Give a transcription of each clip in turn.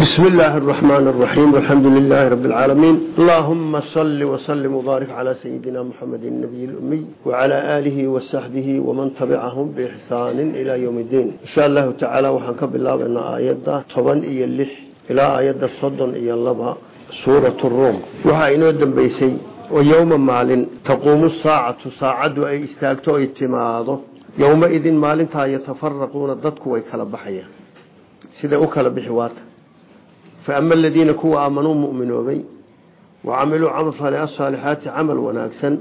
بسم الله الرحمن الرحيم والحمد لله رب العالمين اللهم صل وسلم وبارك على سيدنا محمد النبي الأمي وعلى آله وصحبه ومن تبعهم بإحسان إلى يوم الدين إن شاء الله تعالى وحنكب الله بأن آيات طبعا إيا اللح إلى آيات الصدن إيا اللبا سورة الروم وحاين ودن بيسي ويوم مال تقوم الساعة ساعد أي استاكتو اتماده يومئذ مالنتا يتفرقون الضدك ويكالبحيا سيدا أكال بحواته فأما الذين كوا آمنوا مؤمنوبي وعملوا عمل صالح الصالحات عمل وناكسا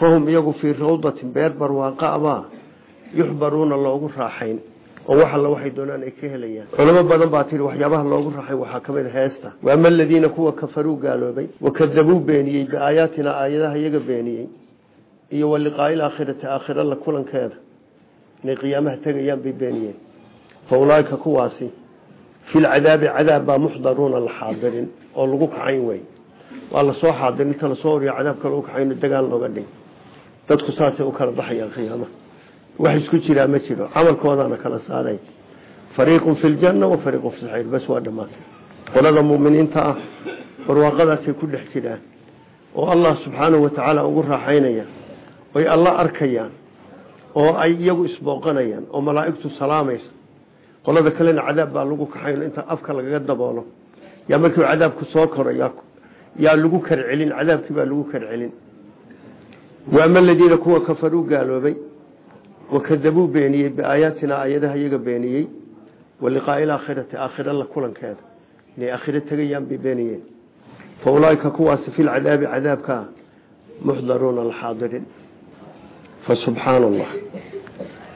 فهم يقوا في روضة بير برواقع يحبرون الله راحين ووحى الله وحي دونان اكهليا علماء بدن باتير وحيابها الله راحي وحاكمين هيستا وأما الذين كوا كفروا قالوا بي وكذبوا بينيي بآياتنا آياتها يقى بينيي iyo waliqaa ilaakhirati aakhira la kulankeeda inay qiyaamaha tegayaan bay beeniyeen fa ulaaika kuwaasi fi lcadaabi cadaab baa muxdaruuna la xaadirin oo lagu kacayn wey waa la soo xaadirin inta la soo oriyo cadaabka lagu kacayn dagaal looga dhig dadku saasay u kala baxayaan qiyaamaha wax isku jiraa ma jiro camalkoodana kala saaray fariiqun fi ljanna wa fariiqun fi saxiir bas waa dhammaan qolada muuminiinta ah barwaaqadaasay ku dhex jiraan oo allah subxaanahu watacaala ugu raaxaynaya alla arkayaan oo ay iyagu isbooqanayaan oo malaa'igtu salaamaysa qolada kalena cadaab baa lagu kaxayn inta afka lagaga daboolo. Yaa markiiu cadaabku soo koro yaa lagu karcelin cadaabkii baa lagu karcelin. Waama aladiina kuwa kafaruu gaaloobay? Wakadabuu beeniyey biaayaatina aayadaha iyaga beeniyey. Waliqaai ilaakhirati aakhira la kulankeeda. Inay aakhiro tegayaan bay beeniyeen. Fa ulaaika kuwaasi fi lcadaabi cadaabkaa muxdaruuna alxaadirin. Fa subxaana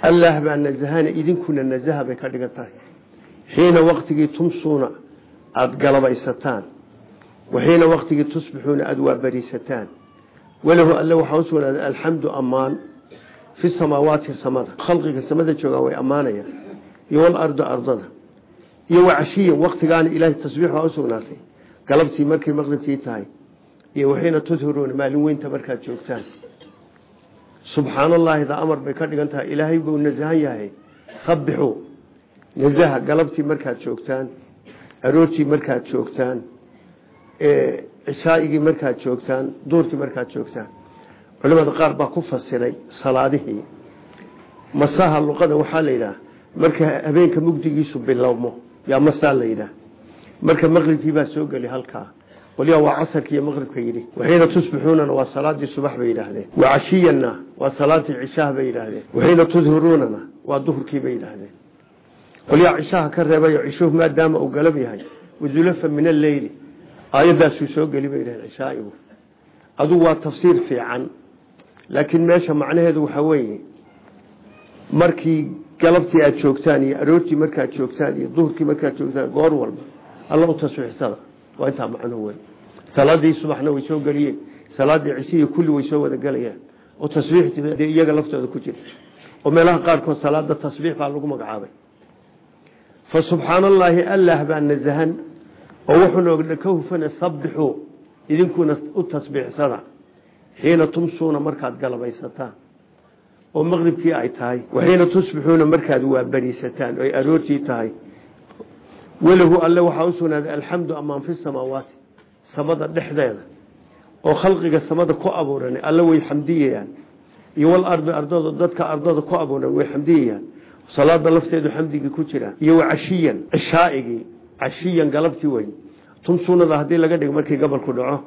allah baa nasahana idinkuna nasaha bay ka dhigan tahay xiina waktigii tumsuuna aada galabaysataan. Wa xiina waktigii tusbixuuna aada waabariisataan. Walahu alle waxaa u sugnaaday alxamdu ammaan. Fi samaawaati samada khalqiga samada joogaan way ammaanayaan. Iyo walardu ardada. Iyo wacashiyan waktigaana ilaahay tasbiix waa u sugnaatay. Galabtii markay maqribkii tahay. Iyo waxiina maalin weynta markaad joogtaan subxaan allahi da amar bay ka dhigan tahay ilaahay buu nasahan yahay. Sabixuu nasaha galabtii markaad joogtaan aroortii markaad joogtaan cishaaigii markaad joogtaan duurkii markaad joogtaan. Culimada qaar baa ku fasiray salaadihii. Masaha luqada waxaa la yidhaha marka habeenka mugdigiisu bilowmo yaa masaa la yidhaah. Marka maqribkii baa soo geli halkaa waliba waa casarka iyo maqribka yidhi. Waxiina tusbixuunana waa salaadii subax bay yidhaahdeen. Wacashiyanna waa salaadii cishaha bay yidhaahdeen. Waxiina tudhiruunana waa duhurkii bay yidhaahdeen. Waliba cishaha ka reebayo cishuhu maadaama uu galab yahay wazulafa min alleyli aayadaasuu soo geli bay yidhahdeen cishaa'igu adugu waa tafsiir fiican. Laakiin meesha macnaheedu waxaa weeye markii galabtii aada joogtaan iyo aroortii markaad joogtaan iyo duhurkii markaad joogtaan goor walba alla u tasbiixsada waa intaa macnuhu wey salaadii subaxna way soo geliyeen. Salaadii cisihi kulli way soo wada gelayaan oo tasbiix iyaga laftooda ku jirta oo meelaha qaarkood salaada tasbiix baa lagu magacaabay. Fa subxaana allaahi allah baa nasahan oo wuxuuna ka hufana sabbixuu idinkuna u tasbiixsada xiina tumsuuna markaad galabaysataan. Oo maqribkii ay tahay waxiina walahu alle waxaa u sugnaaday alxamdu amaan fi samaawaati. Samada dhexdeeda. Oo khalqiga samada ku abuuran alle way xamdiyayaan iyo walardi ardada dadka ardada ku abuuran way xamdiyayaan salaada lafteedu xamdigii ku jira. Iyo wacashiyan cishaaigii cashiyan galabtii wey tumsuunada haddii laga dhigo markii gabalku dhaco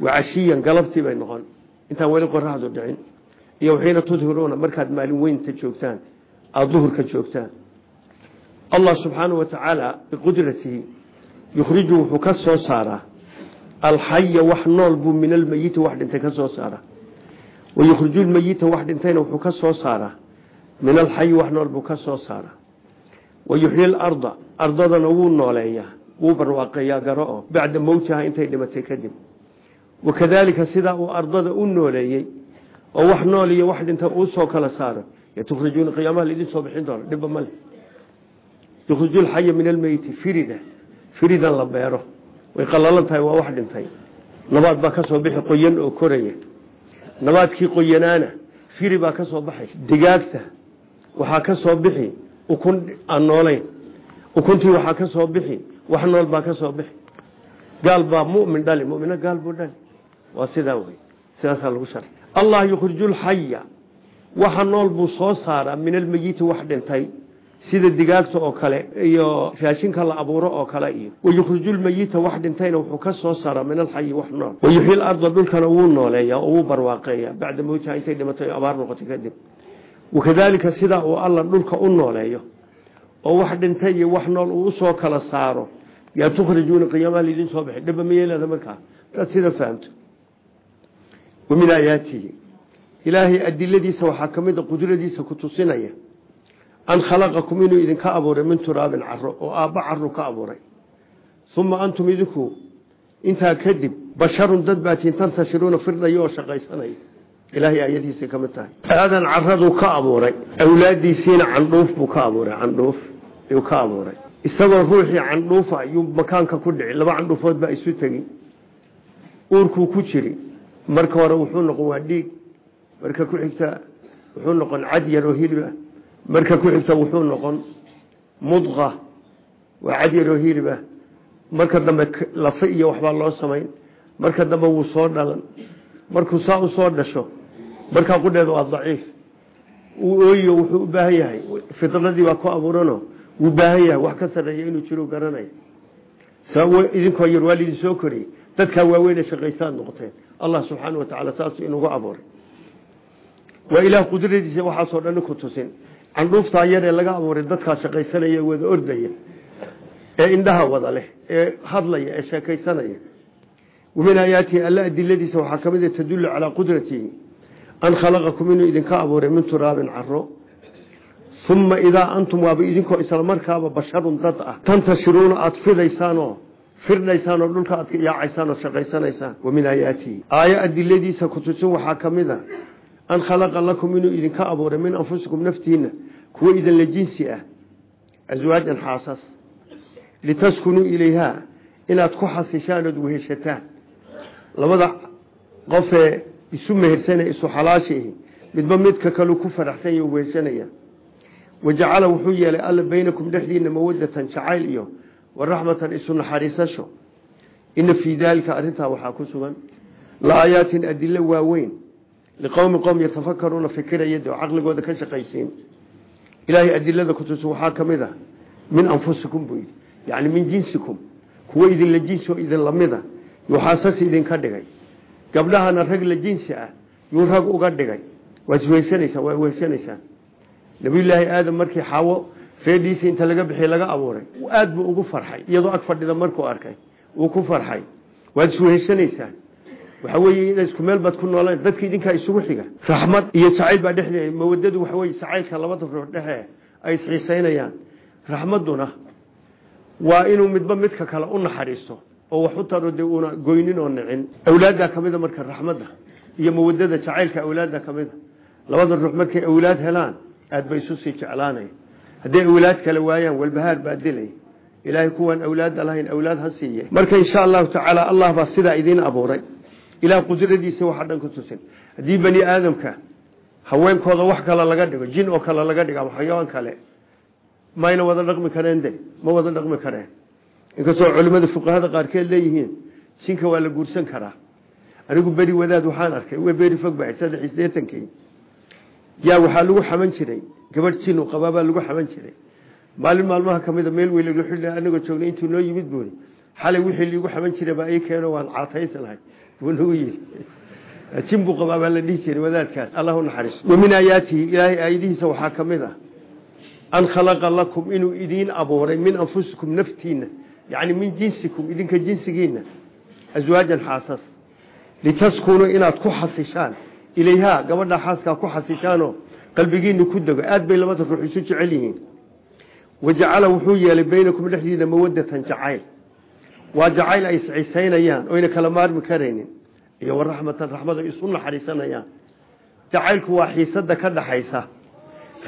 wacashiyan galabtii bay noqon. Intaan weli qoraxdu dhicin. Iyo waxiina tudhiruuna markaad allah subxaanahu wa tacaala biqudratihi yukhriju wuxuu ka soo saaraa alxaya wax nool buu min almeyiti wax dhintay ka soo saaraa. Wa yukhriju lmeyita wax dhintayna wuxuu ka soo saaraa min alxayi wax nool buu ka soo saaraa. Wa yuxyi larda ardadana wuu nooleeyaa wuu barwaaqeeyaa garo oo bacda mowtiha intay dhimatay kadib. Wakadaalika sidaa uu u nooleeyey oo wax nool iyo wax dhinta uu soo kala saaro tukhrijuuna qiyaamaha laidin soo bixin yukhriju lxaya min almeyti firida. Firidan la beero. Way qalalan tahay waa wax dhintay. Nabaad baa ka soo bixi qoyan oo koraya. Nabaadkii qoyanaana firi baa ka soo baxay. Digaagta waxaa ka soo bixi ukun aan noolayn. Ukuntii waxaa ka soo bixi wax nool baa ka soo bixi. Gaal baa mumin dhali mumina gaal buu dhali. Waa sidaa wey sidaasaa lagu shar allah yukhriju lxaya waxa nool buu soo saaraa min almeyiti wax dhintay sida digaagta oo kale iyo raashinka la abuuro oo kale iyo wayukhriju lmeyita wax dhintayna wuxuu ka soo saaraa min alxayi wax nool. Wayuxyi larda dhulkana wuu nooleeya oo wuu barwaaqeeya bacda mowtiha intay dhimatay abaar noqotay kadib. Wakadaalika sidaa uu alla dhulka u nooleeyo oo wax dhintay iyo wax nool uu u soo kala saaro yaa tukhrijuuna qiyaamaha laydin soo baxay dhaba mayeelada markaa? Dad sida fahamto. Wa aayaatihi ilaahay adiladiisa waxaa ka mid qudradiisa ku tusinaya an khalaqakum inuu idinka abuuray min turaabin caro oo aabba caru ka abuuray uma antum idinku intaa kadib basharun dad baatiin tantashiruuna firdhaya oo shaqaysanaya ilaahay aayadiisa ka mid tahay aadan caraduu ka abuuray awlaadiisiina candhuuf buu ka abuuray candhuuf yuu ka abuuray isagoo ruuxii candhuufa yuu makaanka ku dhici laba candhuufood baa isu tegi uurkuu ku jiri marka hore wuxuu noqon waa dhiig marka ku xigta wuxuu noqon cad yar oo marka ku xigta wuxuu noqon mudqa waa cad yar oo hilib ah marka dambe lafa iyo waxbaa loo samayn. Marka dambe wuu soo dhalan. Markuu saa u soo dhasho markaa qudheeda waa daciif. Uu ooyo wuxuu u baahan yahay. Fidradii baa ku abuurano wuu baahan yahay. Wax ka sarreeya inuu jiro garanaya idinkoo yar waa lidin soo koriyey. Dadkaa waaweyne shaqaysaad noqoteen. Allah subxaana wa tacaala saasuu inugu abuuray. Waa ilaah qudradiisa waxaasoo dhan ku tusin candhuuftaa yaree laga abuuray dadkaa shaqaysanaya wada ordaya ee indhaha wada leh ee hadlaya ee sheekaysanaya. Wamin aayaatihi alla adiladiisa waxaa ka mid a tadullu calaa qudratihi an khalaqakum inuu idinka abuuray min turaabin caro uma idaa antum waaba idinkoo isla markaaba basharun dad ah. Tantashiruuna aada fidaysaanoo firdhaysaan oo dhulka aad yaacaysaan oo shaqaysanaysaan. Wamin aayaatihi aayo adiladiisa ku tusin waxaa ka mid an khalaqa lakum inuu idinka abuuray min anfusikum naftiina kuwo idinla jinsi ah aswaajan xaasas litaskunuu ilayhaa inaad ku xasishaan ood weheshataan. Labada qofee isu mehersane isu xalaashihi midba midka kalu ku faraxsanya weheshanaya wajacala wuxuu yeelay alla baynakum dhexdiina mawadatan jacayl iyo waraxmatan isu naxariisasho. Ina fii daalika arrintaa waxaa ku sugan laaayaatin adilo waaweyn liqowmi qowm yatafakaruuna fikirayad oo caqligooda ka shaqaysiin ilaahay adilada kutusi waxaa ka mid a min anfusikum buu yidhi yacni min jinsikum kuwo idinla jinsi oo idin lamida yuu xaasas idinka dhigay gabdhahana rag la jinsi ah yuu rag uga dhigay waad iswehsanaysaan waa wehsanaysaan nabiyullaahi aadam markii xaawo feedhiisii inta laga bixiyey laga abuuray aada buu ugu farxay iyadoo ag fadhida markuu arkay ku farxay waad waxa weeye in isku meel baad ku noolaan dadka idinkaa isugu xiga. Raxmad iyo jacayl baa dhexdeeda mawadadu waxa weye jacaylka labada ruux dhexe ay isxiisaynayaan raxmadduna waa inuu midba midka kale u naxariisto oo wax u taro dee uuna goynin oo nicin awlaaddaa ka mida marka raxmadda iyo mawadada jacaylka awlaadda ka mida. Labada ruux markay awlaad helaan aad bay isu sii jeclaanaya hadday awlaad kale waayaan walbahaar baa dilay. Ilaahay kuwaan awlaadda lahayn awlaad ha siiye marka insha allahu tacaala allah baa sidaa idiin abuuray ilaah qudradiisa waxa dhan ku tusin. Haddii bani aadamka haweenkooda wax kale laga dhigo jin oo kale laga dhigo ama xayawaan kale mayna wada dhaqmi kareen de ma wada dhaqmi kareen. Inkastoo culimada fuqahada qaarkeed leeyihiin jinka waa la guursan karaa. Anigu beri wadaad waxaan arkay beri fog ba saddex iyo sideetankii yaa waxaa lagu xaman jiray gabadh jin u qabaabaa lagu xaman jiray. Maalin maalmaha kamida meel weyl anagoo joognay intuu noo yimid buuri. Xalay wixii liigu xaman jiray baa ii keeno waan caataysanahay buu nagu yidhi jin buu qabaa baa la dhihi jiray wadaadkaas. Allah u naxariiso wa min aayaatihi ilaahay aayadihiisa waxaa ka mid ah. An khalaqa lakum inuu idiin abuuray min anfusikum naftiina yacni min jinsikum idinka jinsigiina aswaajan xaasas. Litaskunuu inaad ku xasishaan. Ilayhaa gabadha xaaskaa ku xasishaanoo qalbigiina ku dego. Aad bay labada ruux isu waa jacayl ay iscisaynayaan oyna kala maarmi karaynin. Iyo waraxmatan raxmada isu naxariisanayaan. Jacaylku waa xiisada ka dhaxaysa.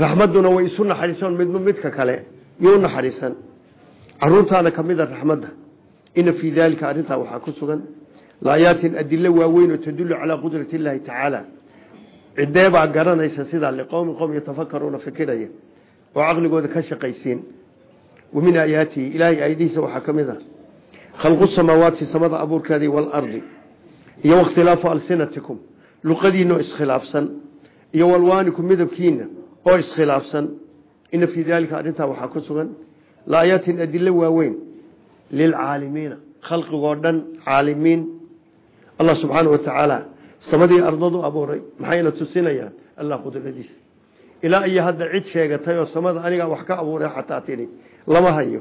Raxmaduna way isu naxariisan midba midka kale iyo naxariisan. Caruurtaana kamida raxmadda ina fii daalika arrintaa waxaa ku sugan. Laayaatin adilo waaweyn oo tadullu calaa qudrati illaahi tacaala. Cideebaa garanaysa sidaa liqowmi qowm yatafakaruuna fikiraya. Oo caqligooda ka shaqaysiin. Wa min aayaatihi ilaahay khalqu samaawaati samada abuurkeedii waalardi iyo wakhtilaafu alsinatikum luqadiina oo iskhilaafsan iyo walwaanikum midabkiina oo iskhilaafsan ina fii daalika arrintaa waxaa ku sugan laayaatin adilo waaweyn lilcaalimiina khalqigoo dhan caalimiin allah subxaana wa tacaala samadii ardadu abuuray maxayna tusinayaan allah qudradiisa ilaa iyo hadda cid sheegatay oo samada anigaa wax ka abuuray xataa tidhi lama hayo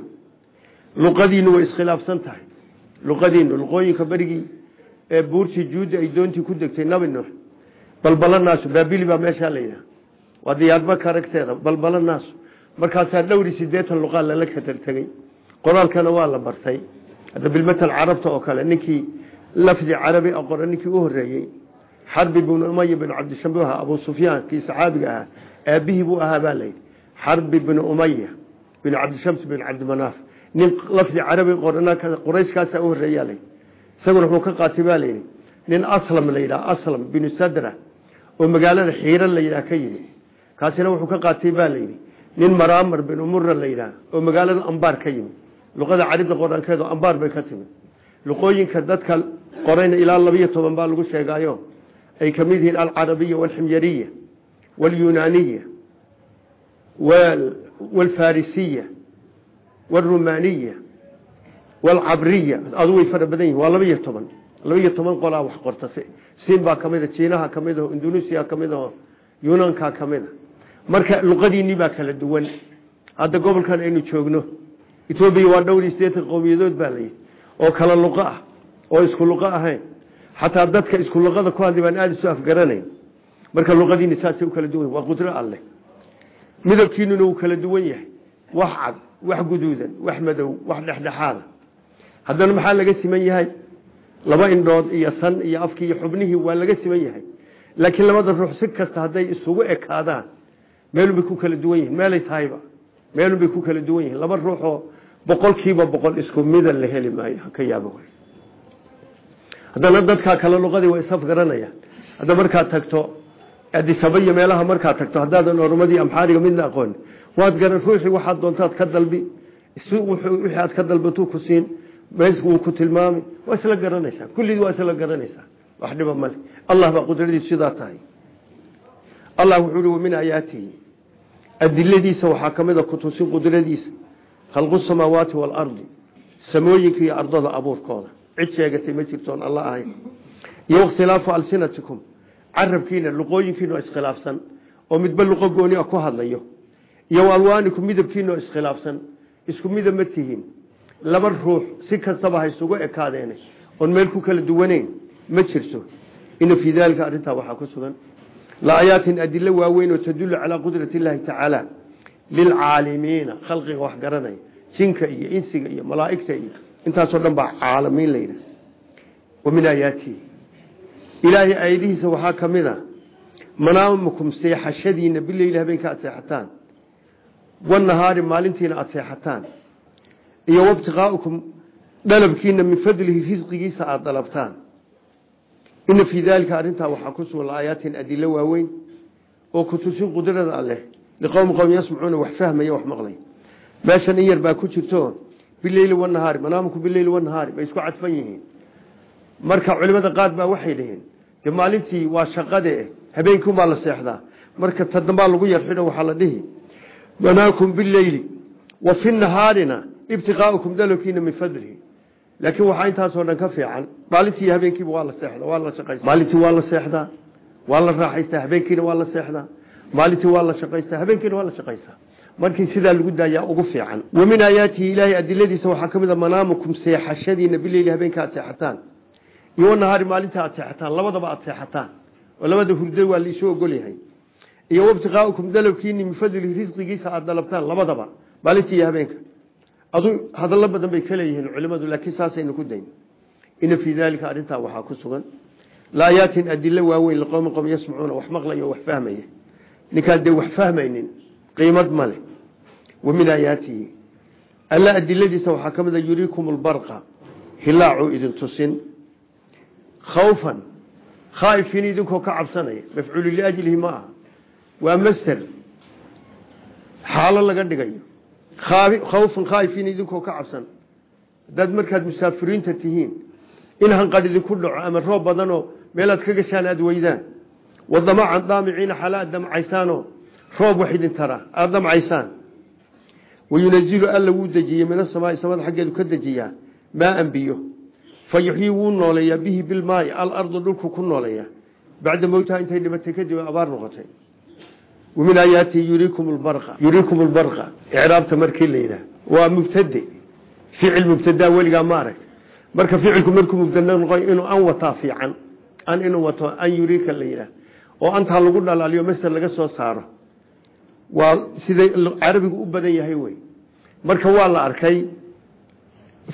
luqadiinu way iskhilaafsan tahay luqadiinu luqooyinka berigii ee buurtii juudda ay doontii ku degtay nabi nuux. Balbala naasu baabili baa meeshaa la yidhaha. Waa diyaadba karagteeda balbala naasu dhowri sideetan luqaa lala katartegey qoraalkana waa la bartay. Hadda bilmatal carabta oo kale ninkii lafdi carabi a qora u horeeyey xarbi binu umaya binu cabdishambi ahaa abu sufyaan kii saxaabiga ahaa aabihii buu ahaa baa layidhi xarbi binu umaya binu cabdishams binu cabdimanaaf nin lafdi carabi u horeeyaa layidhi isaguna wuxuu ka qaatay baa layidhi nin aslam la yidhaha aslam binu sadra oo magaalada xiira la yidhaha ka yimi kaasina wuxuu ka qaatay baa layidhi nin maraamar binu mura la yidhaha oo magaalada ambaar ka yimi luqada caribda qoraankeedu ambaar bay ka timid. Luqooyinka dadka qorayna ilaa labiyo toban baa lagu sheegaayo ay ka mid yihiin alcarabiya walximyariya walyunaaniya walfarisiya waa labiyo toban labiyo toban qolaa wax qorta siin baa kamida jiinaha ka mid aho indonesia ka mid aho yunanka kamida marka luqadiinii baa kala duwan hadda gobolkan aynu joogno etoobiya waa dhowr iyo sideetan qowmiyadood baa layihi oo kala luqo ah oo isku luqo ahayn xataa dadka isku luqada ku hadlay baan aada isu afgaranayn marka luqadiini saasay u kala duwan waa qudro alleh midabkiinuna uu kala duwan yahay wax cad wax guduudan wax madow wax dhexdhexaada haddana maxaa laga siman yahay? Laba indhood iyo san iyo afkii iyo xubnihii waa laga siman yahay. Laakiin labada ruux si kasta hadday isugu ekaadaan meelunbay ku kala duwan yihiin meelay tahayba. Meelunbay ku kala duwan yihiin laba ruuxoo boqolkiiba boqol isku mida la heli maayo haka yaabo haddana dadkaa kale luqadii way isafgaranayaan hadda markaad tagto adisaba iyo meelaha markaad tagto haddaadan oromadii amxaariga midna aqoon waad garan ruuxii waxaad doontaad ka dalbi. Wixii aad ka dalbatuu ku siin wuu ku tilmaami. Waa isla garanaysaa. Kullidii waa isla garanaysaa. Wax dhiba male allah baa qudradiisu sidaa tahay. Allah wuxuu uhi wamin aayaatihi adiladiisa waxaa ka mid a kutusin qudradiisa. Khalqu samaawaati waalardi samooyinka iyo ardada abuurkooda. Cid sheegatay ma jirtoon alla ahayn iyo ikhtilaafu alsinatikum. Carabkiina luqooyinkiina oo iskhilaafsan. Oo midba luqo gooni a ku hadlayo iyo alwaanikum midabkiina oo iskhilaafsan isku midab ma tihiin. Laba ruux si kastaba ha isugu ekaadeena oon meel ku kala duwaneyn ma jirto. Ina fii daalika arrintaa waxaa ku sugan. Laayaatin adilo waaweyn oo tadullu calaa qudrati illaahi tacaala lilcaalimiina khalqiga wax garanaya jinka iyo insiga iyo malaa'igta iyo intaasoo dhan baa caalamiin layidha wa min aayaatihi ilaahay aayadihiisa waxaa ka mid a manaamukum seexashadiina bileyli wanahaari maalintiina aada seexataan iyo wabtiqaaukum dalabkiina min fadlihi risqigiisa aada dalabtaan ina fii daalika arrintaa waxaa ku sugan laayaatin adilo waaweyn oo ku tusin qudrada alleh liqowmi qowm yasmacuuna wax fahmaya wax maqlay meeshan in yar baa ku jirto bileyli wanahaari manaamukum bileyli wanahaari bay isku cadfan yihiin marka culimada qaar baa waxay dhaheen waa shaqade habeenkiunbaa la seexdaa marka dhihi manaakum bileyli wa fi nahaarina ibtiqaaukum dalabkiina min fadlihi laakiin waxaa intaasoo dhan ka fiican maalintii habeenkiiba waa la seexda waa la shaqaysta maalintii waa la seexdaa waa la raaxaystaa habeenkiina waa la seexdaa maalintii waa la shaqaystaa habeenkiina waa la shaqaystaa markii sidaa lagu daayaa ugu fiican wa min aayaatihi ilaahay adiladiisa waxaa ka mid a manaamukum seexashadiina bileyli habeenka aad seexataan iyo wanahaari maalinta aad iyo wabtiqaaukum dalabkiini min fadlihi risqigiisa aada dalabtaan labadaba maalintii iyo habeenka. Adu hadallo badan bay ka leeyihiin culimadu laakiin saasaynu ku dayn. Ina fii daalika arrintaa waxaa ku sugan laayaatin adilo waaweyn liqowmi qowm yasmacuuna wax maqlaya wax fahmaya ninkaan dee wax fahmaynin qiimad ma wa min aayaatihi. Alla adiladiisa waxaa ka mid a yuriikum lbarqa hilaacuu idin tusin. Khawfan khaa'ifiin idinkoo ka cabsanaya mafcuulu liajlihi ma aha waa master xaalo laga dhigayo. Khawfan khaa'ifiin idinkoo ka cabsan. Haddaad markaad musaafiriinta tihiin in hanqadh idinku dhaco ama roob badanoo meelaad ka gashaan aada weydaan. Wadamacan daamiciina xala aad roob wax idin tara aada damcaysaan. Wayunazilu alla wuu dejiyey min asamaai samada xaggeedu ka dejiyaa maaan biyo. Fa yuxyii wuu nooleeyaa bihi bilmaai alarda dhulku ku nooleeya bacda mowtaha intay dhimatay kadib abaar noqotay wamin aayaatihi yuriikum lbarqa icraabta markii la yidhaah. Waa mubtade ficil mubtadaa weligaa ma arag marka ficilku markuu mubtada noqoy inuu an wataa fiican an inuu wato an yuriika la yidhaah oo antaa lagu dhalaaliyo master laga soo saaro. Waa siday carabigu u badan yahay wey. Marka waa la arkay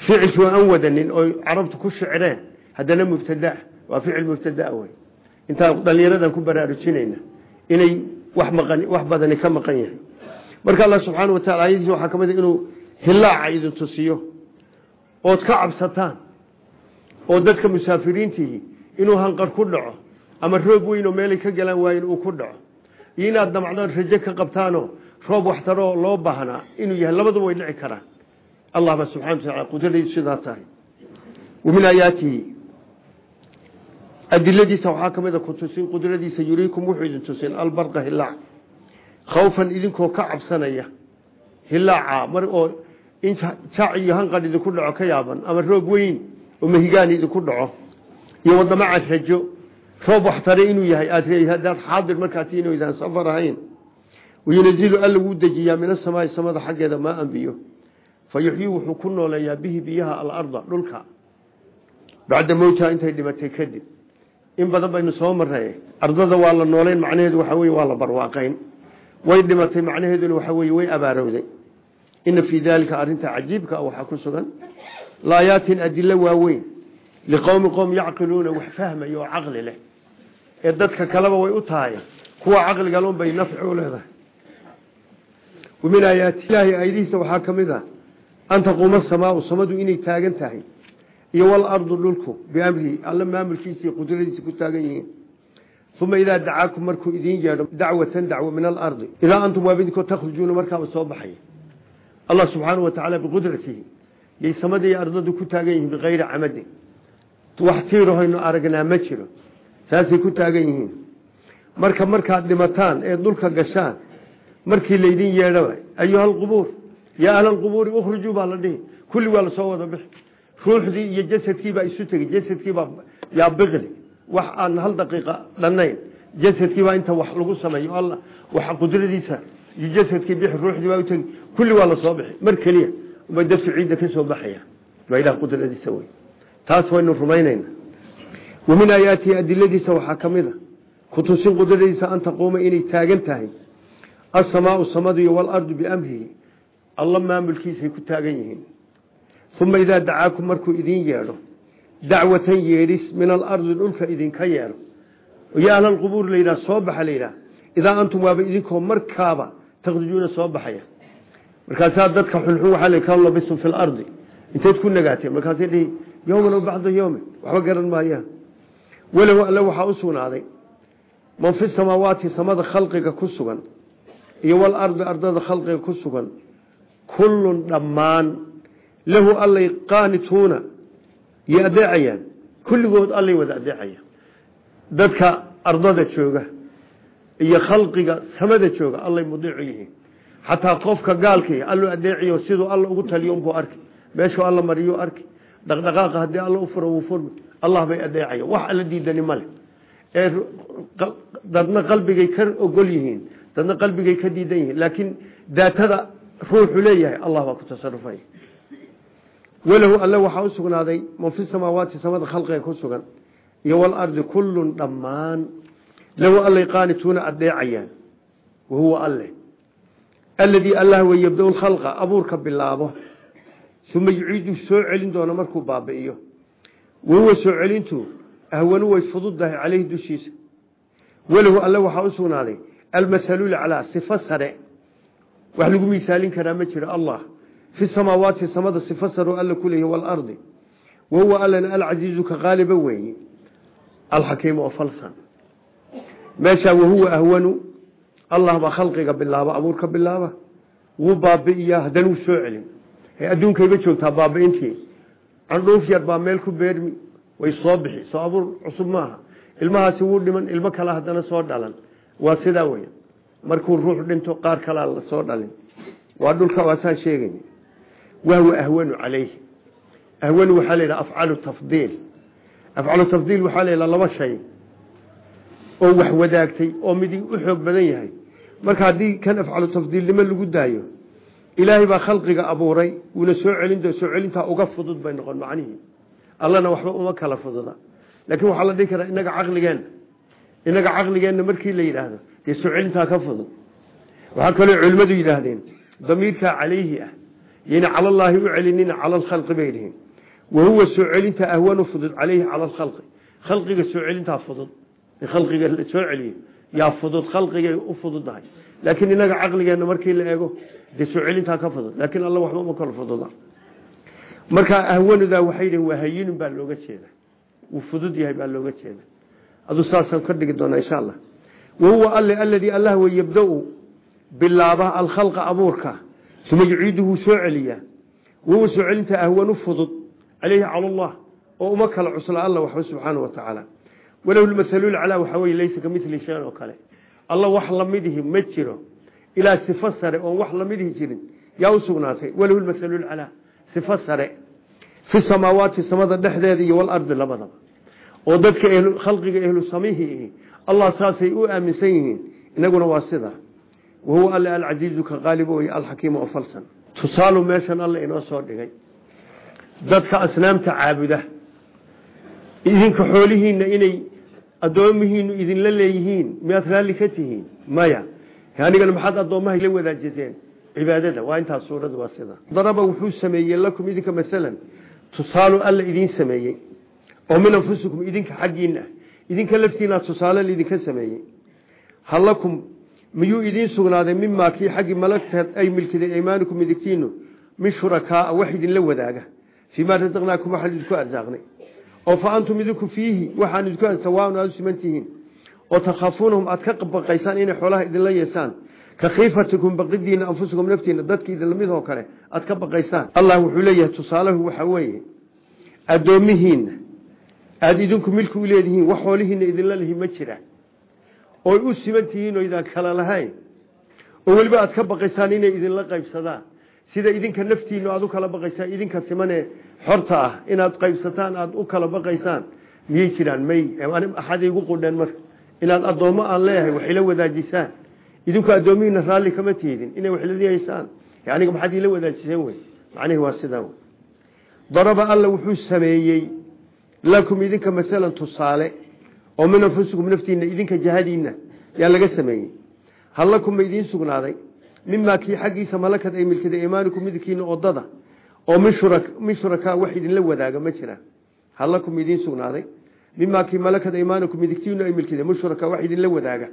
ficilkii oo an wadanin oo carabtu ku shicreen haddana mubtada waa ficil mubtadaa wey. Ku baraarujinayna inay wax badani ka maqan yahay. Marka allah subxaana wa taala ayadiisa waxaa ka mid a inuu hilaaca idin tusiyo ood ka cabsataan oo dadka musaafiriintihi inuu hanqar ku dhaco ama roob weyn oo meelay ka galaan waayen uu ku dhaco. Iyo inaad damacdoon rajo ka qabtaanoo roob waxtaroo loo baahnaa inuu yahay labaduba way dhici karaan. Allah ba subxana wa taala qudradiisu sidaa tahay. Wa min aayaatihi adiladiisa waxaa ka mid a kutusin qudradiisa yuriikum wuxuu idin tusin albarqa hilaac khawfan idinkoo ka cabsanaya hilaaca mar oo in jaac iyo hanqadh idinku dhaco ka yaaban ama roog weyn oo mahigaan idinku dhaco iyo wadamaca rajo roob waxtare inuu yahay aad haddaad xaadir markaati inaydaan safar ahayn wayunazilu alla wuu dejiyaa min asamaai samada xaggeeda maa an biyo fa yuxyii wuxuu ku bihi biyaha alarda dhulka. Bacda mowtaha intay dhimatay kadib in badan baynu soo maray ardada waa la nooleyn macnaheedu waxa wey waa la barwaaqayn. Way dhimatay macnaheeduna waxa wey way abaarowday. Ina fii daalika arinta cajiibka waxaa ku sugan laayaatin adilo waaweyn liqowmi qowm yacqiluuna wax fahmaya oo caqli leh. Ee dadka kaleba way u tahay kuwa caqligalun bay nafci u leedahay. Wamin aayaati ilaahay ayadihiisa waxaa ka mid a an taquuma samaau samadu inay taagan tahay iyo walardu dhulku biamrihi. Alla maamulkiisa iyo qudradiisa ku taagan yihiin. Uma idaa dacaakum markuu idiin yeedho dacwatan dacwo min alardi idaa antum waabidinko takhrujuuna markaaba soo baxaya allah subxaanahu wa tacaala biqudratihi yay samada iyo ardadu ku taagan yihiin bikayri camadin. Wax tiirahaynu aragnaa ma jiro. Saasay ku taagan yihiin. Marka markaad dhimataan ee dhulka gashaan markii laydin yeedhaba ayuha alqubuur ruuxdii iyo jasadkiibaa isu tegey jasadkiibaa yaa biqli. Wax aan hal daqiiqa dhannayn jasadkiibaa inta wax lagu sameeyo alla waxa qudradiisa iyo jasadkii bixi ruuxdii baa utegi kulli waa la soo bixi mar keliya bay dadku ciidda ka soo baxaya waa ilaah qudradiisa wey taas waynu rumaynayna wa aayaatihi adiladiisa waxaa ka mid a kutusin qudradiisa an taquuma inay taagan tahay asamaau samadu iyo walardu biamrihi alla maamulkiisay ku taagan yihiin uma idaa dacaakum markuu idin yeedho dacwatan yeedhis min alardi dhulka idinka yeedho yo ahla alqubuur layidhah soo baxa layidhah idaa antum waaba idinkoo markaaba takhrujuuna soo baxaya markaasaa dadka xunxun waxaa la kam labistum fi lardi inteed ku nagaateen markaasay dhihi yowman o bacda yowmin waxba garan maayaan walow alle waxaa u sugnaaday man fi samaawaati samada khalqiga ku sugan iyo walardi ardada khalqiga ku sugan lahu allay qaanituuna iyo adeecayaan kulligood allay wada adeecayaan. Dadka ardada jooga iyo khalqiga samada jooga allay mudiicu yihiin. Xataa qofka gaalkii alluu adeeciyo siduu alla ugu taliyo unbuu arki meeshuu alla mariyo arki dhaqdhaqaaqa haddii alla u furo wuu furmi. Allah bay adeecaya. Wax alla diidani male ee dadna qalbigay ka ogol yihiin dadna qalbigay ka diidan yihiin. Laakiin daatada ruuxu leeyahay allah baa ku tasarufaya walahu alle waxaa u sugnaaday man fi samaawaati samada khalqiga ku sugan iyo walardi kullun dhammaan lahu allay qaanituuna adeecayaan wahuwa alle aladii allah wey yabda lkhalqa abuurka bilaabo uma yuciidu soo celin doona markuu baabi'iyo wahuwa soo celintu ahwanu way fududahay caleyhi dushiisa walahu alle waxaa u sugnaaday almasalu laclaa sifo sare wax lagu misaalin karaa ma jiro fi samaawaati samada sifo sare oo alla ku leeyahy waalardi wahuwa allana alcasiizu ka qaaliba weeye alxakiimu oo falsan meeshaa wahuwa ahwanu allah baa khalqiga bilaaba abuurka bilaaba wuu baabi'iyaa haddana wuu soo celin adduunkayba joogtaa baabi'intii candhuuf yar baa meel ku beermi way soo bixi soo abuur cusub maaha ilmahaasi wuu dhiman ilmo kale haddana soo dhalan waa sidaa waxaa la yidhaha afcalu tafdiil afcalu tafdiil waxaa la yidhaha laba shay oo wax wadaagtay oo midi u xoog badan yahay. Marka haddii kan afcalu tafdiilnimo lagu daayo ilaahay baa khalqiga abuuray wuuna soo celin soo celintaa uga fudud bay noqon macnihii allana waxba uma kala fududa. Laakiin waxaa la dhihi karaa inaga caqligeenna inaga caqligeenna markii la yidhaahdo dee soo celintaa ka fudud yayna calallaahi u celinina cala alkhalqi bay dhihiin wahuwa soo celinta ahwanu fudud calayhi cala alkhalqi khalqiga soo celintaa fudud. Khalqiga soo celiyo yaa fudud khalqigay u fududdahay laakiin inaga caqligeenna markii la eego dee soo celintaa ka fudud. Laakiin alla waxba uma kala fududa. Markaa ahwanudaa waxay dhihin waa hayinun baa looga jeeda wuu fudud yahay baa looga jeeda aduu saasaan ka dhigi doonaa insha allah. Wahuwa alle aladii allah wey yabda-u bilaaba alkhalqa abuurka uma yuciiduhu soo celiyaa wahuwa soo celinta ahwanu fudud caleyhi cala allah oo uma kala cusla alla waxba subxaana wa tacaala walahu lmasalulcalaa waxaa weye laysa ka mili shayn oo kale alla wax lamidihi ma jiro ilaa sifo sare oon wax lamidihi jirin yaa u sugnaatay walahu lmasalulcalaa sifo sare fi samaawaati samada dhexdeeda iyo walardi oo dadka khalqiga ehlu samihi allah saasay u aaminsan yihiin inaguna waa wahuwa alle alcasiizu ka qaalibo wey alxakiimu oo falsan tusaalu meeshan alle inoo soo dhigay dadka asnaamta caabuda idinka xoolihiina inay addoomihiinu idinla leeyihiin miyaad raalli ka tihiin maya anigana maxaad addoomaha la wadaajiseen cibaadada waa intaas suuradu waa sida daraba wuxuu sameeyey lakum idinka masalan tusaalu alla idiin sameeyey oo min anfusikum idinka xaggiina idinka lakum miyuu idiin sugnaaday mimaa kii xaggii malagteed ay milkiday aymaanikum midigtiinu min shurakaaa wax idinla wadaaga. Fii maa rasaqnaakum waxaan idinku arsaaqnay. Oo fa antum idinku fiihi waxaan idinku sawaaun aad u siman tihiin. Oo takhaafuunahum aad ka baqaysaan inay xoolaha idinla yeesaan. Ka khiifatikum baqidiina anfusikum naftiina dadka idinla mid oo kale aad ka baqaysaan. Allah wuxuu leeyahay tusaalahu waxaa weeye addoomihiina aada idinku milki u leedihiin wax jira oy u siman tihiin oo idaan kala lahayn. Oo weliba aad ka baqaysaan inay idinla qaybsadaan. Sida idinka naftiinu aad u kala baqaysaan idinka simane xorta ah. Inaad qaybsataan aad u kala baqaysaan. Miyay jiraan? May axaday qudheen marka inaad addoommo aan leeyahay wax ila wadaajisaan. Idinku addoomihiina raalli kama tiidin. Inay wax ilayeysaan aniga maxaad ila wadaajiseen wey? Macnihi waa sidaa wey. Alla wuxuu sameeyey lakum idinka masalan tusaale oo min anfusikum naftiina idinka jahadiina yaa laga sameeyey. Hal lakum ma idiin sugnaaday. Mimaa kii xaggiisa malakad ay milkiday imaanikum midkiina odada oo min shurakaa wax idinla wadaaga ma jira. Hal lakum idiin sugnaaday. Mimaa kii malakad imaanikum midkiina ay milkiday min shurakaa wax idinla wadaaga.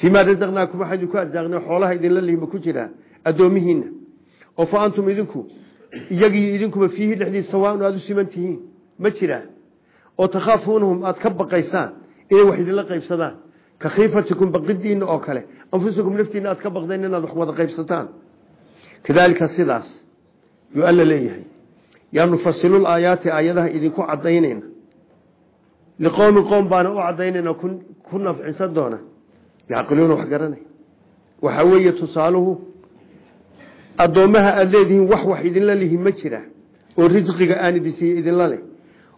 Fii maa rasaqnaakum waxaa idinku arsaaqnay xoolaha idinla lihima ku jiraa addoomihiina oo fa idinku iyagii idinkuba fiihi dhexdiisa sawaaun aada u siman tihiin ma jiraa oo takhaafuunahum aada ka baqaysaan inay wax idinla qaybsadaan. Ka khiifatikum baqidiina oo kale. Anfusikum naftiina aad ka baqdeen inaad wax wada qaybsataan. Kadaalika sidaas yuu alla leeyahay. Yaa nufasilul aayaati aayadaha idinku cadaynayna liqowmi qoom baana u cadaynayna ku nafcisan doona. Yacqiluuna wax garanay. Waxaa weeye tusaaluhu addoommaha aada leedihiin wax wax idinla lihi ma jira. Oo risqiga aan idin siiye idinla leh.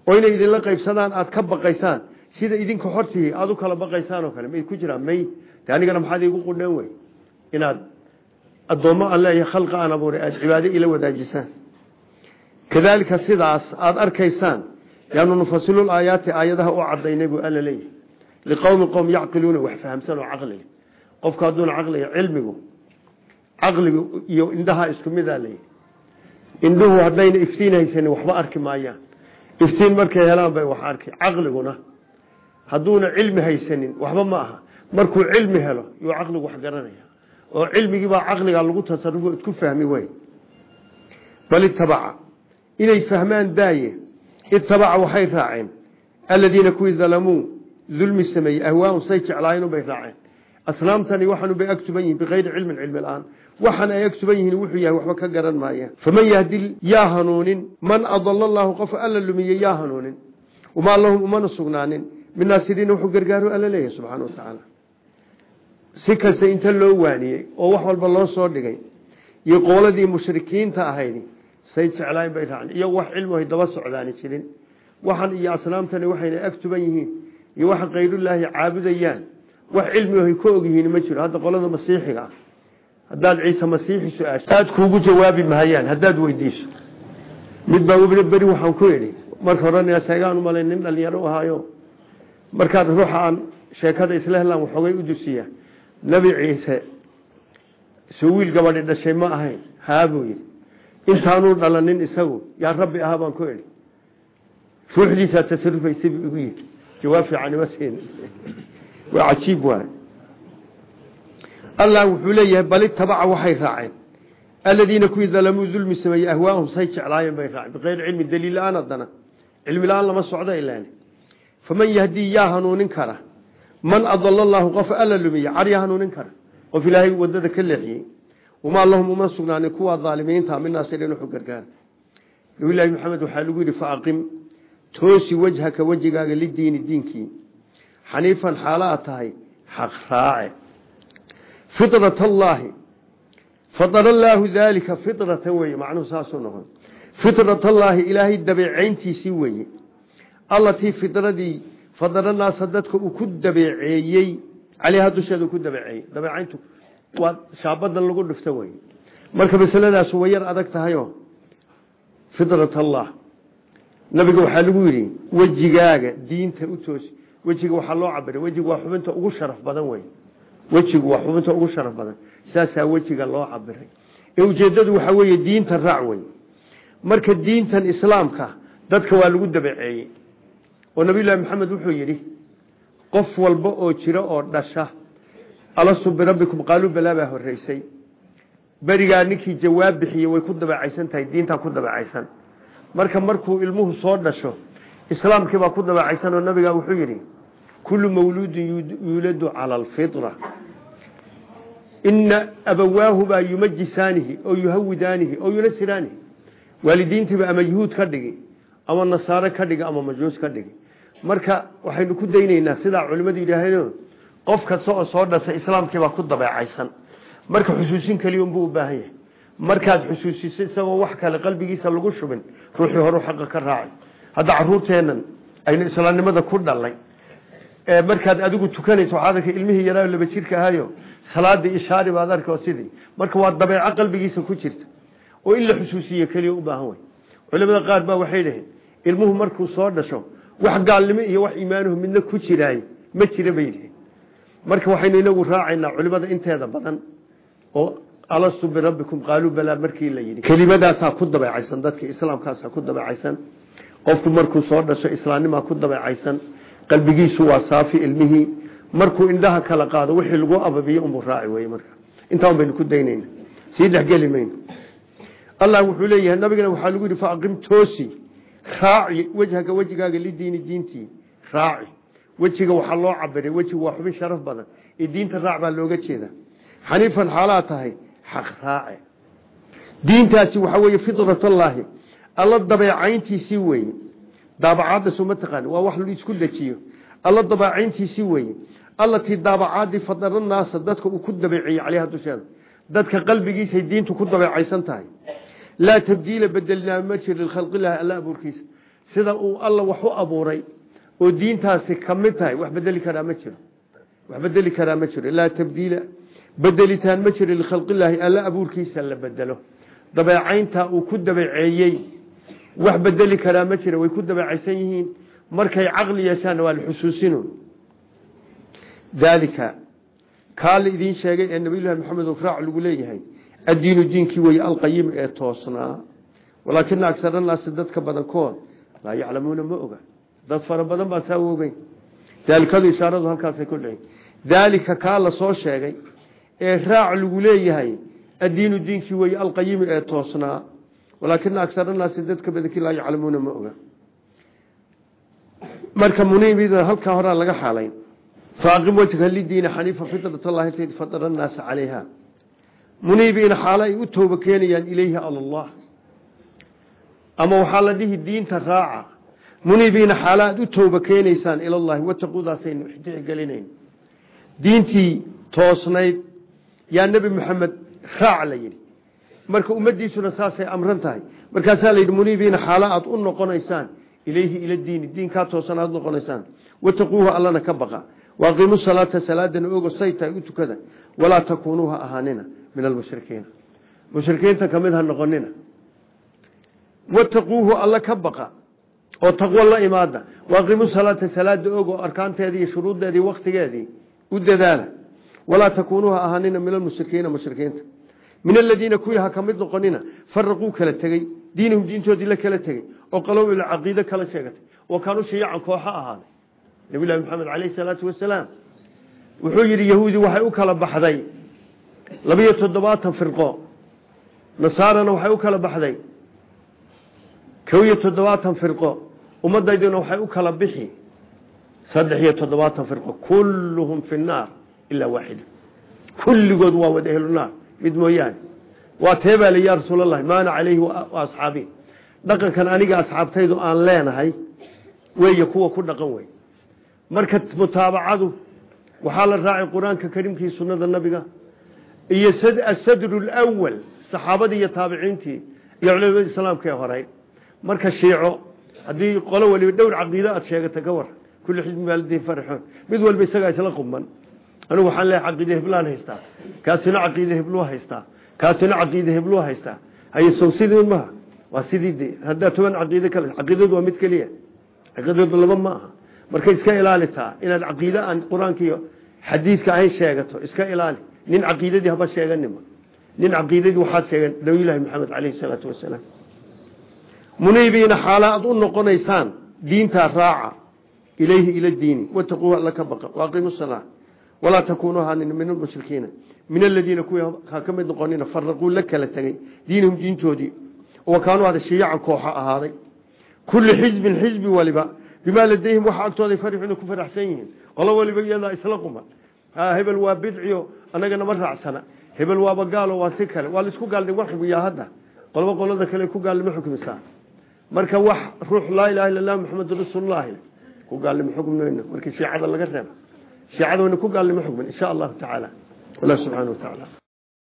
Oo inay idinla qaybsadaan aada ka baqaysaan sida idinka hortihi aada u kala baqaysaan oo kale may ku jiraan may. Anigana maxaad iigu qudheen wey inaad addoommo aan leeyahay khalqa aan abuuray aada cibaado ila wadaajisaan. Kadaalika sidaas aada arkaysaan yaanu nufasilul aayaati aayadaha u cadaynay alla leeyahay. Liqowmi qowm yacqiluuna wax fahamsan oo caqliga qofka hadduuna caqliga cilmigu caqligu iyo indhaha isku midaa leeyahy indhuhu haddayna iftiin waxba arki maayaan. Iftiin markay helaan bay wax arki caqliguna hadduuna cilmi haysanin waxba ma aha. Markuu cilmi helo yuu caqligu wax garanaya oo cilmigiibaa caqliga lagu tasarufo isku fahmi wey bal itabaca inay fahmaan daaye itabaca waxay raaceen. Aladiina kuwii dalamuu dulmi sameeyey ahwaahum say jeclaayeen bay raaceen. Asnaamtani waxaanu bay agtuban yihiin bikayri cilmin cilmi la'aan. Waxaan ay agtuban yihiin wuxuu yahay waxba ka garan maayaan faman yahdi yaa hanuunin man adala qof alla lumiyey yaa hanuunin. Lahum umana sugnaanin min naasiriina wuxuu gargaaro alla leeyahay subxaana watacaala si kasta inta loo waaniyey oo wax walba loo soo dhigay iyo qooladii mushrikiinta ahayd say jeclaayn bay raaceen iyo wax cilmuhay daba socdaani jirin. Waxan iyo asnaamtani waxayna agtuban yihiin iyo waxa kayrullaahi caabudayaan wax cilmihay ka ogyihiin ma jiro. Hadda qolada masiixiga ah haddaad ciise masiixi su'aasho aad kuugu jawaabi mahayaan haddaad weydiiso. Mid baa webna beri waxaan ku idhi markaad ruuxa aan sheekada isla helaan waxoogay u dusiya ciise soo gabadhi dhashay ma ahayn. Yidhi. Intaanuu dhalanin isagu. Yaa rabbi ahaa ku idhi. Ruuxdiisaa tasarufaysa buu igu yidhi. Jawaab fiicanima siin. Waa cajiib waay. Allah wuxuu leeyahay bal itabaca waxay raaceen. Aladiina kuwii dalamuu dulmi sameeyey ahwaahum say jeclaayeen bay raaceen. Bikayri cilmi daliil la'aan haddana. Cilmi la'aan lama socdo ilaan faman yahdii yaa hanuunin kara? Man adala allahu qof alla lumiye car yaa hanuunin kara? Qof ilaahay waddada ka leexiyey wamaa lahum uma sugnaanin kuwaa aalimiinta min naasiriin wuxuu gargaara nabilahi maxamed waxaa lagu yidhi faaqim toosi wajhaka wejigaaga lidiini diinkii. Xaniifan xaala a tahay xaq raace. Fitrat allaahi fadala allaahu daalika fitratan weye macnuhu saasuu noqon. Fitrat allaahi ilaahay dabeecayntiisii weye allatii fidradii fadala naasa dadka uu ku dabeeceeyey caleyha dusheeda ku dabeeceeyey. Dabeecayntu waa shaabadan lagu dhifto wey marka masaladaas way yar adag tahayo. Fidrat allah nabiga waxaa lagu yidhi wejigaaga diinta u toosi. Wejiga waxaa loo cabiray wejigu waa xubinta ugu sharaf badan wey wejigu waa xubinta ugu sharaf badan. Saasaa wejiga loo cabiray ee ujeedadu waxaa weeye diinta raac wey marka oo nabiyullaahi maxamed wuxuu yidhi qof walba oo jira oo dhasha alastu birabbikum? Qaaluu balaa baa horeysay berigaa ninkii jawaab bixiyey way ku dabeecaysan tahay diintaa ku dabeecaysan marka markuu ilmuhu soo dhasho islaamkii baa ku dabeecaysan oo nabigaa wuxuu yidhi kullu mawluudin yuuladu cala alfitra ina abawaahu baa yumajisaanihi oo yuhawidaanihi oo yunasiraanihi. Waalidiintiiba ama yuhuud ka dhigi ama nasaare ka dhigi ama majuus ka dhigi marka waxaynu ku daynaynaa sidaa culimmadu yidhaaheen qof kasta oo soo dhashay islaamkiibaa ku dabeecaysan. Marka xusuusin keliya unbuu u baahan yahay. Markaad xusuusiso isagoo wax kale qalbigiisa lagu shubin ruuxii horu xaqa ka raacay. Hadda caruurteennan aynu islaamnimada ku dhalay. Markaad adigu tukanayso waxaad arkay ilmihii yaraa laba jirka ahayo salaadii ishaari baad arka oo sidii. Marka waa dabeeco qalbigiisa ku jirta. Oo in la xusuusiyo keliya u baahan way. Culimada qaar baa waxay dhaheen ilmuhu markuu soo dhasho wax gaalnimo iyo wax iimaanuhu midna ku jiraay ma jira bay dhaheen marka waxaynu inagu raacaynaa culimada inteeda badan oo alastu birabbikum qaaluu balaa markii la yidhi. Kelimadaasaa ku dabeecaysan dadka islaamkaasaa ku dabeecaysan. Qofku markuu soo dhasho islaamnimaa ku dabeecaysan. Qalbigiisu waa saafi ilmihii. Markuu indhaha kala qaado wixii lagu ababiyo unbuu raaci wey marka. Intaan baynu ku daynayna. Sii dhexgeli mayno allah wuxuu leeyahay nabigana waxaa lagu yidhi faaqim toosi raaci wejhaka wejigaaga lidiini diintii. Raaci. Wejiga waxaa loo cabiray wejigu waa xubin sharaf badan. Ee diinta raac baa looga jeeda xaniifan xaalaa xaq raace diintaasi waxaa weeye fitrat allaahi alla dabeecayntiisii weeye. Daabacaaddasu ma taqaan waa wax la isku dejiyo alla dabeecayntiisii weeye. Allatii daabacaadii fadala naasa dadka uu ku dabeeceeyey caleyha dusheeda dadka qalbigiisay diintu ku dabeecaysan tahay laa tabdiila bedelnaa ma jiro likhalqilahi alla abuurkiisa. Sida uu alla wax u abuuray oo diintaasi ka mid tahay wax bedeli karaa ma jiro. Wax bedeli karaa ma jiro. Laa tabdiila bedelitaan ma jiro likhalqilaahi alla abuurkiisa la bedelo. Dabeecaynta uu ku dabeeceeyey wax bedeli karaa ma jiro. Way ku dabeecaysan yihiin. Markay caqli yeeshaanna waa la xusuusino daalika kaa la idiin addiinu diinkii weye alqayim ee toosnaa walaakina agsar annaasi dadka badankood laa yaclamuuna ma oga. Dad fara badan baa saa ogeyn daalikadu ishaaradu halkaasay ku dhicin daalika kaa la soo sheegay ee raac lagu leeyahay addiinu diinkii weye alqayimi ee toosnaa walaakina agsar annaasi dadka badankii laa marka muniibida halkaa horaa laga xaalayn. Faaqim wajha lidiini xaniifa fitrat allahi fadara annaasa calayha muniibiina xaalo ay u tooba keenayaan ilayhi alallah ama waxaa la dhihi diinta raaca. Muniibiina xaalo aad u tooba keenaysaan ilallahi wataquudaasaynu ixtixgelinayn diintii toosnayd yaa nebi moxamed raac la yidhi. Marka ummadiisuna saasay amran tahay. Markaasaa la yidhi muniibiina xaalo aad u noqonaysaan ilayhi ila diini diinkaa toosan aad noqonaysaan. Wataquuhu allana ka baqa. Waaqiimu salaata salaadana ogo say tahay walaa takuunuuha ahaanina min almushrikiina mushrikiinta ka mid ha noqonina wataquuhu alla ka baqa oo taqwo la imaada waaqiimu salaata salaada ogo arkaanteedii iyo shuruuddeedii waktigeedii u dadaala walaa takuunuuha ahaanina min almushrikiina mushrikiinta min aladiina kuwii ha ka mid noqonina faraquu kala tegey diinahum diintoodii la kala tegey oo qalow ila caqiide kala sheegatay oo kaanu shiyacan kooxo ahaaday nabi llahi maxamed caleyhi salaatu wasalaam wuxuu labiyo toddobaatan firqo. Nasaarana waxay u kala baxday. kow iyo toddobaatan firqo. ummadayduna waxay u kala bixi. saddex iyo toddobaatan firqo. kulluhum fi nnaar ilaa waaxida kulligood waa wada ehlunaar mid mooyaane. waa teebaa li ya rasuulalahi maana caleyhi wa asxaabi dhaqankan aniga asxaabtaydu aan leenahay weeye kuwa ku dhaqan wey marka mutaabacadu waxaa la raacay qur'aanka kariimkii iyo asadru lwal saxaabadii iyo taabiciintii iyo culamada islaamka ee horey marka shiico haddii qolo waliba dhowr caqiide aad sheegata ka war kulli xisbi baaladiin farxoon mid walba isagaa isla qubman. Anigu waxaan leehay caqiide heblaan haystaa. Kaasina caqiide hebluu haystaa. Kaasina caqiide hebluu haystaa. Haye sow sidii maha waa sidii de haddaa toban caqiide kale caqiidadu waa mid keliya. Caqiidadu laba ma aha. Marka iska ilaalitaa inaad caqiide aan qur'aanka iyo xadiidka ahayn sheegato iska ilaali nin caqiidadii haba sheeganima nin caqiidadii waxaad sheegan nabiyullaahi maxamed caleyhi salaatu wasalaam. Muniibiina xaala aad u noqonaysaan diintaa raaca ilayhi ila diini. Wataquuhu alla ka baqa waaqiimu salaa walaa takuunuu ahaanina min almushrikiina min aladiina kuwii ha ka mid noqonina faraquu la kala tegey diinahum diintoodii. Wa kaanuu hada shiyacan kooxo ahaaday. Kulli xisbin xisbi waliba bimaa ladayhim waxa agtooday farixuna ku faraxsan yihiin. Qolo waliba iyadaa hebel waa bidciyo anaga nama raacsana. Hebel waaba gaalo waa si kale. Waa la isku gaalnimo xukmiyaa hadda. Qolba qolada kale ku gaalnimo xukmisaa. Marka wax ruux laa ilaha illa lah maxamedun rasuululahi ku gaalnimo xukmeyno markii shiicada laga reebo shiicada wayna ku gaalnimo xukmin insha allahu tacaala. Allah subxaana wa tacaala